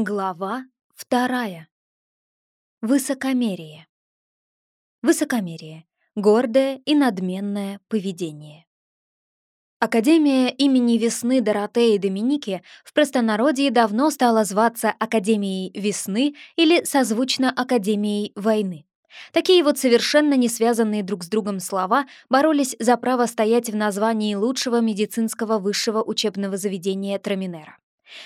Глава вторая. Высокомерие. Высокомерие. Гордое и надменное поведение. Академия имени Весны Доротеи Доминики в простонародье давно стала зваться Академией Весны или созвучно Академией Войны. Такие вот совершенно не связанные друг с другом слова боролись за право стоять в названии лучшего медицинского высшего учебного заведения Траминера.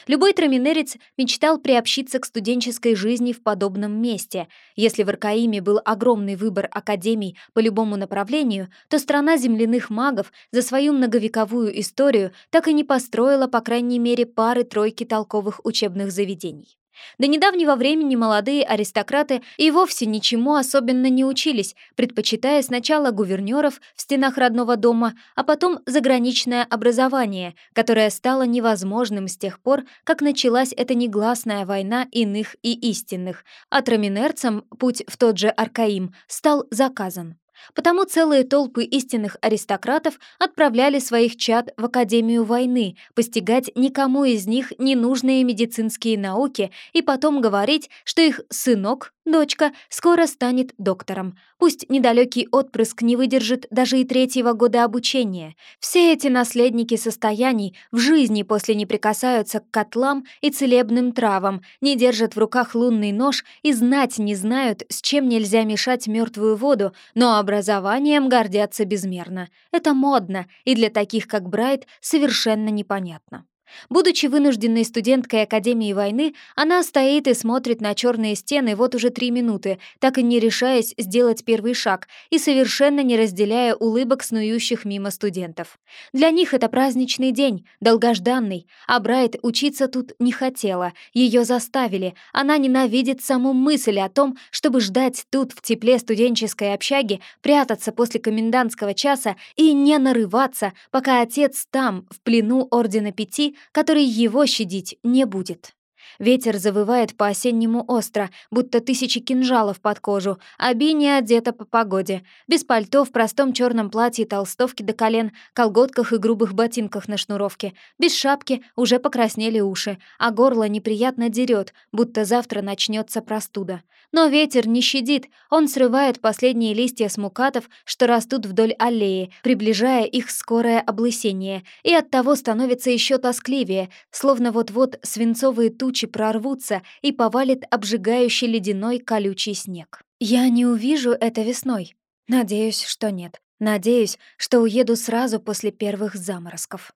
Любой траминерец мечтал приобщиться к студенческой жизни в подобном месте. Если в Аркаиме был огромный выбор академий по любому направлению, то страна земляных магов за свою многовековую историю так и не построила, по крайней мере, пары-тройки толковых учебных заведений. До недавнего времени молодые аристократы и вовсе ничему особенно не учились, предпочитая сначала гувернеров в стенах родного дома, а потом заграничное образование, которое стало невозможным с тех пор, как началась эта негласная война иных и истинных, а траминерцам путь в тот же Аркаим стал заказан. Потому целые толпы истинных аристократов отправляли своих чад в Академию войны, постигать никому из них ненужные медицинские науки и потом говорить, что их сынок, дочка, скоро станет доктором. Пусть недалекий отпрыск не выдержит даже и третьего года обучения. Все эти наследники состояний в жизни после не прикасаются к котлам и целебным травам, не держат в руках лунный нож и знать не знают, с чем нельзя мешать мертвую воду, но образованием гордятся безмерно. Это модно, и для таких, как Брайт, совершенно непонятно. Будучи вынужденной студенткой Академии войны, она стоит и смотрит на черные стены вот уже три минуты, так и не решаясь сделать первый шаг и совершенно не разделяя улыбок снующих мимо студентов. Для них это праздничный день, долгожданный, а Брайт учиться тут не хотела, ее заставили, она ненавидит саму мысль о том, чтобы ждать тут в тепле студенческой общаги, прятаться после комендантского часа и не нарываться, пока отец там, в плену Ордена Пяти, который его щадить не будет. Ветер завывает по-осеннему остро, будто тысячи кинжалов под кожу, а Би не одета по погоде. Без пальто, в простом черном платье, толстовки до колен, колготках и грубых ботинках на шнуровке. Без шапки уже покраснели уши, а горло неприятно дерет, будто завтра начнется простуда. Но ветер не щадит, он срывает последние листья с мукатов, что растут вдоль аллеи, приближая их скорое облысение, и оттого становится еще тоскливее, словно вот-вот свинцовые тучи тучи прорвутся и повалит обжигающий ледяной колючий снег. Я не увижу это весной. Надеюсь, что нет. Надеюсь, что уеду сразу после первых заморозков.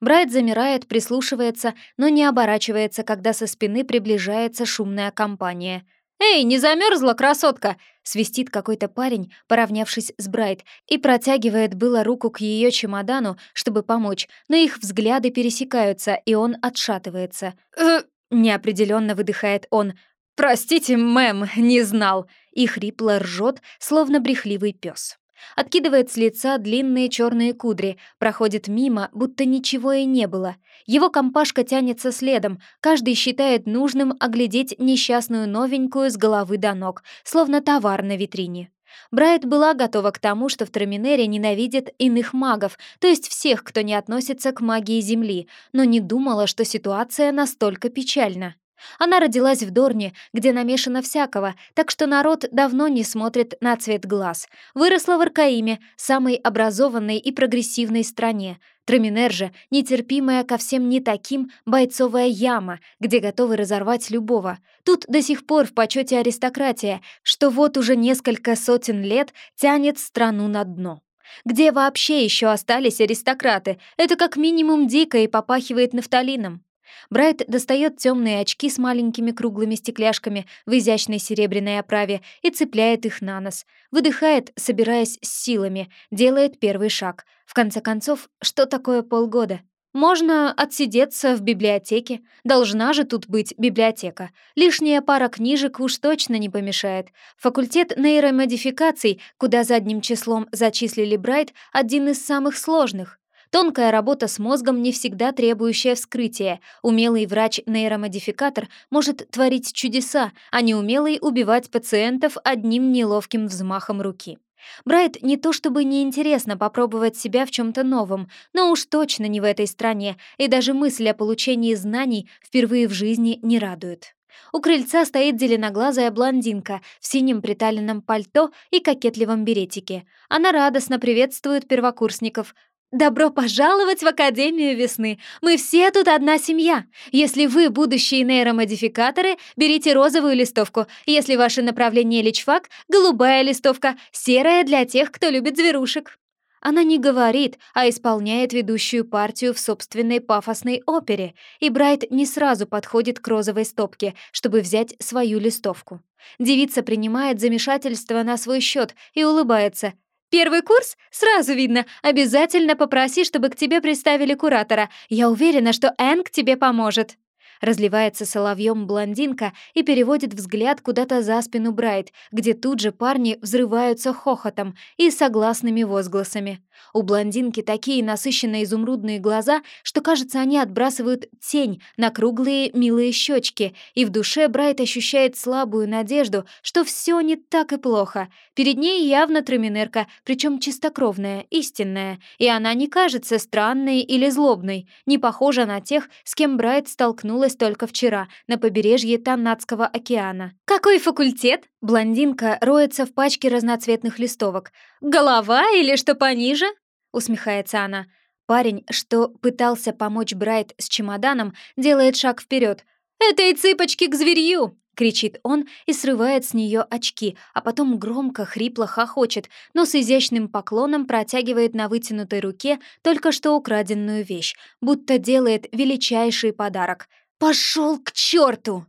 Брайт замирает, прислушивается, но не оборачивается, когда со спины приближается шумная компания. «Эй, не замерзла, красотка!» — свистит какой-то парень, поравнявшись с Брайт, и протягивает было руку к ее чемодану, чтобы помочь, но их взгляды пересекаются, и он отшатывается. «Э, Неопределенно выдыхает он. «Простите, мэм, не знал!» И хрипло ржет, словно брехливый пес. Откидывает с лица длинные черные кудри, проходит мимо, будто ничего и не было. Его компашка тянется следом, каждый считает нужным оглядеть несчастную новенькую с головы до ног, словно товар на витрине. Брайт была готова к тому, что в Траминере ненавидят иных магов, то есть всех, кто не относится к магии Земли, но не думала, что ситуация настолько печальна. Она родилась в Дорне, где намешано всякого, так что народ давно не смотрит на цвет глаз. Выросла в Аркаиме, самой образованной и прогрессивной стране. Траминер же — нетерпимая ко всем не таким бойцовая яма, где готовы разорвать любого. Тут до сих пор в почете аристократия, что вот уже несколько сотен лет тянет страну на дно. Где вообще еще остались аристократы? Это как минимум дико и попахивает нафталином. Брайт достает темные очки с маленькими круглыми стекляшками в изящной серебряной оправе и цепляет их на нос. Выдыхает, собираясь с силами, делает первый шаг. В конце концов, что такое полгода? Можно отсидеться в библиотеке. Должна же тут быть библиотека. Лишняя пара книжек уж точно не помешает. Факультет нейромодификаций, куда задним числом зачислили Брайт, один из самых сложных. Тонкая работа с мозгом не всегда требующая вскрытия. Умелый врач-нейромодификатор может творить чудеса, а неумелый убивать пациентов одним неловким взмахом руки. Брайт не то чтобы неинтересно попробовать себя в чем-то новом, но уж точно не в этой стране, и даже мысль о получении знаний впервые в жизни не радует. У крыльца стоит зеленоглазая блондинка в синем приталенном пальто и кокетливом беретике. Она радостно приветствует первокурсников. «Добро пожаловать в Академию весны! Мы все тут одна семья! Если вы будущие нейромодификаторы, берите розовую листовку. Если ваше направление личфак — голубая листовка, серая для тех, кто любит зверушек». Она не говорит, а исполняет ведущую партию в собственной пафосной опере, и Брайт не сразу подходит к розовой стопке, чтобы взять свою листовку. Девица принимает замешательство на свой счет и улыбается. «Первый курс? Сразу видно. Обязательно попроси, чтобы к тебе приставили куратора. Я уверена, что Энг тебе поможет». Разливается соловьем блондинка и переводит взгляд куда-то за спину Брайт, где тут же парни взрываются хохотом и согласными возгласами. У блондинки такие насыщенные изумрудные глаза, что, кажется, они отбрасывают тень на круглые милые щечки, и в душе Брайт ощущает слабую надежду, что все не так и плохо. Перед ней явно троминерка, причем чистокровная, истинная, и она не кажется странной или злобной, не похожа на тех, с кем Брайт столкнулась только вчера на побережье Таннадского океана. «Какой факультет?» Блондинка роется в пачке разноцветных листовок. «Голова или что пониже?» — усмехается она. Парень, что пытался помочь Брайт с чемоданом, делает шаг вперед. «Этой цыпочки к зверью!» — кричит он и срывает с нее очки, а потом громко, хрипло хохочет, но с изящным поклоном протягивает на вытянутой руке только что украденную вещь, будто делает величайший подарок. «Пошел к черту!»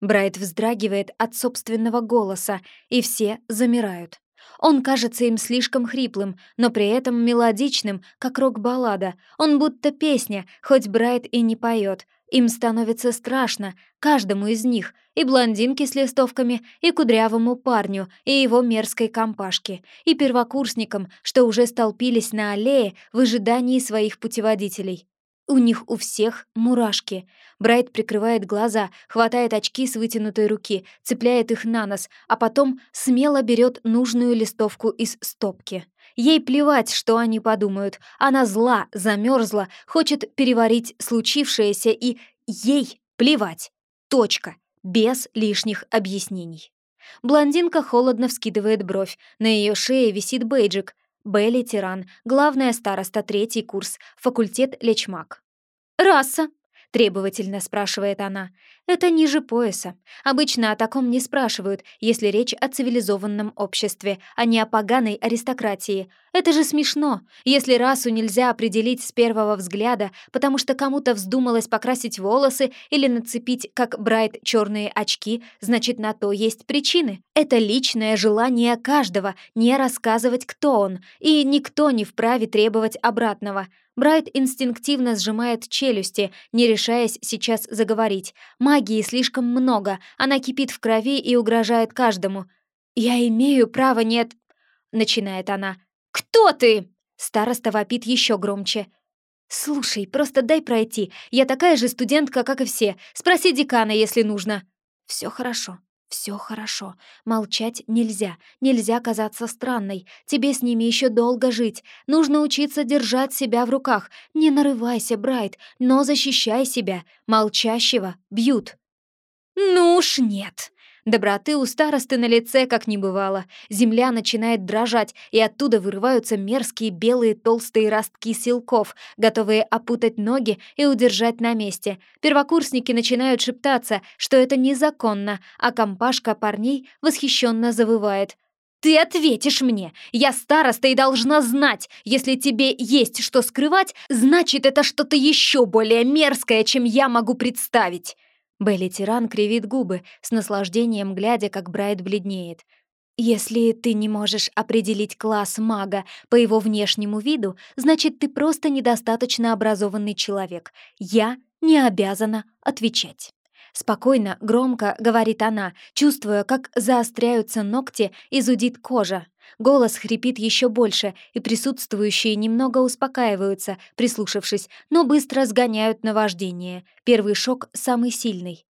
Брайт вздрагивает от собственного голоса, и все замирают. Он кажется им слишком хриплым, но при этом мелодичным, как рок-баллада. Он будто песня, хоть Брайт и не поет. Им становится страшно, каждому из них, и блондинке с листовками, и кудрявому парню, и его мерзкой компашке, и первокурсникам, что уже столпились на аллее в ожидании своих путеводителей. У них у всех мурашки. Брайт прикрывает глаза, хватает очки с вытянутой руки, цепляет их на нос, а потом смело берет нужную листовку из стопки. Ей плевать, что они подумают. Она зла, замерзла, хочет переварить случившееся, и ей плевать. Точка. Без лишних объяснений. Блондинка холодно вскидывает бровь. На ее шее висит бейджик. Белли Тиран, главная староста, третий курс, факультет лечмак. «Раса?» — требовательно спрашивает она. «Это ниже пояса. Обычно о таком не спрашивают, если речь о цивилизованном обществе, а не о поганой аристократии. Это же смешно. Если расу нельзя определить с первого взгляда, потому что кому-то вздумалось покрасить волосы или нацепить, как Брайт, черные очки, значит, на то есть причины. Это личное желание каждого не рассказывать, кто он, и никто не вправе требовать обратного». Брайт инстинктивно сжимает челюсти, не решаясь сейчас заговорить. Магии слишком много, она кипит в крови и угрожает каждому. «Я имею право, нет...» — начинает она. «Кто ты?» — староста вопит еще громче. «Слушай, просто дай пройти. Я такая же студентка, как и все. Спроси декана, если нужно». Все хорошо. Все хорошо. Молчать нельзя. Нельзя казаться странной. Тебе с ними еще долго жить. Нужно учиться держать себя в руках. Не нарывайся, Брайт, но защищай себя. Молчащего бьют. Ну уж нет. Доброты у старосты на лице как не бывало. Земля начинает дрожать, и оттуда вырываются мерзкие белые толстые ростки силков, готовые опутать ноги и удержать на месте. Первокурсники начинают шептаться, что это незаконно, а компашка парней восхищенно завывает. «Ты ответишь мне! Я староста и должна знать! Если тебе есть что скрывать, значит, это что-то еще более мерзкое, чем я могу представить!» Белли Тиран кривит губы, с наслаждением глядя, как Брайт бледнеет. «Если ты не можешь определить класс мага по его внешнему виду, значит, ты просто недостаточно образованный человек. Я не обязана отвечать». Спокойно, громко говорит она, чувствуя, как заостряются ногти и зудит кожа. Голос хрипит еще больше, и присутствующие немного успокаиваются, прислушавшись, но быстро сгоняют наваждение. Первый шок самый сильный.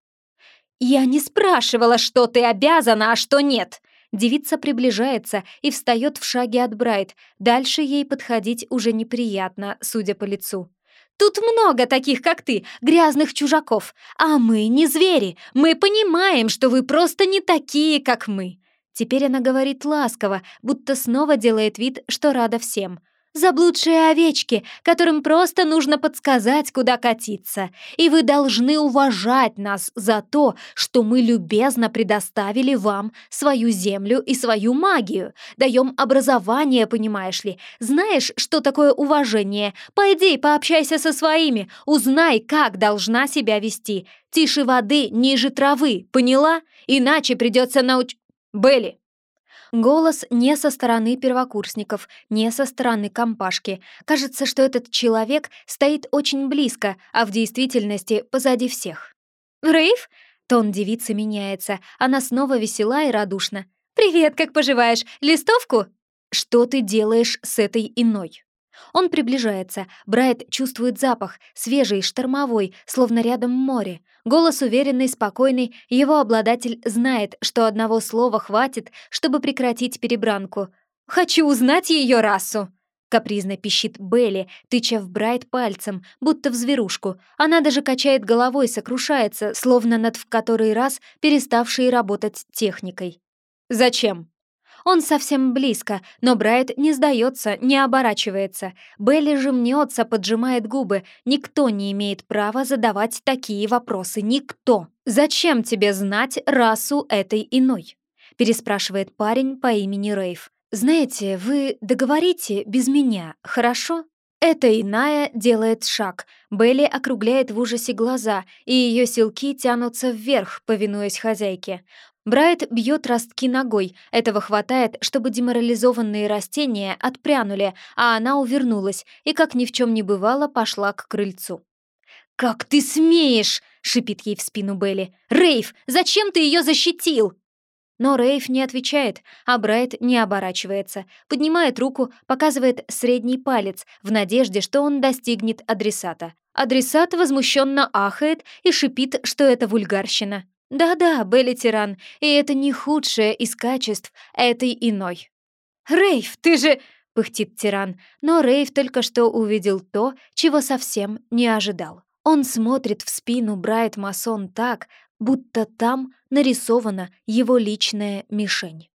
«Я не спрашивала, что ты обязана, а что нет!» Девица приближается и встает в шаге от Брайт. Дальше ей подходить уже неприятно, судя по лицу. Тут много таких, как ты, грязных чужаков. А мы не звери. Мы понимаем, что вы просто не такие, как мы. Теперь она говорит ласково, будто снова делает вид, что рада всем. Заблудшие овечки, которым просто нужно подсказать, куда катиться. И вы должны уважать нас за то, что мы любезно предоставили вам свою землю и свою магию. Даем образование, понимаешь ли. Знаешь, что такое уважение? Пойди, пообщайся со своими, узнай, как должна себя вести. Тише воды, ниже травы, поняла? Иначе придется науч... Белли, Голос не со стороны первокурсников, не со стороны компашки. Кажется, что этот человек стоит очень близко, а в действительности позади всех. «Рейв?» Тон девицы меняется. Она снова весела и радушна. «Привет, как поживаешь? Листовку?» «Что ты делаешь с этой иной?» Он приближается. Брайт чувствует запах, свежий, штормовой, словно рядом море. Голос уверенный, спокойный, его обладатель знает, что одного слова хватит, чтобы прекратить перебранку. «Хочу узнать ее расу!» Капризно пищит Белли, тыча в Брайт пальцем, будто в зверушку. Она даже качает головой, сокрушается, словно над в который раз переставшей работать техникой. «Зачем?» Он совсем близко, но Брайт не сдается, не оборачивается. Белли же мнется, поджимает губы. Никто не имеет права задавать такие вопросы. Никто. «Зачем тебе знать расу этой иной?» переспрашивает парень по имени Рейв. «Знаете, вы договорите без меня, хорошо?» Эта иная делает шаг. Белли округляет в ужасе глаза, и ее силки тянутся вверх, повинуясь хозяйке. Брайт бьет ростки ногой. Этого хватает, чтобы деморализованные растения отпрянули, а она увернулась и, как ни в чем не бывало, пошла к крыльцу. «Как ты смеешь!» — шипит ей в спину Белли. «Рейв, зачем ты ее защитил?» Но Рейв не отвечает, а Брайт не оборачивается, поднимает руку, показывает средний палец в надежде, что он достигнет адресата. Адресат возмущенно ахает и шипит, что это вульгарщина. Да-да, Белли тиран, и это не худшее из качеств этой иной. «Рейв, ты же...» — пыхтит тиран, но Рейв только что увидел то, чего совсем не ожидал. Он смотрит в спину Брайт Масон так, будто там нарисована его личная мишень.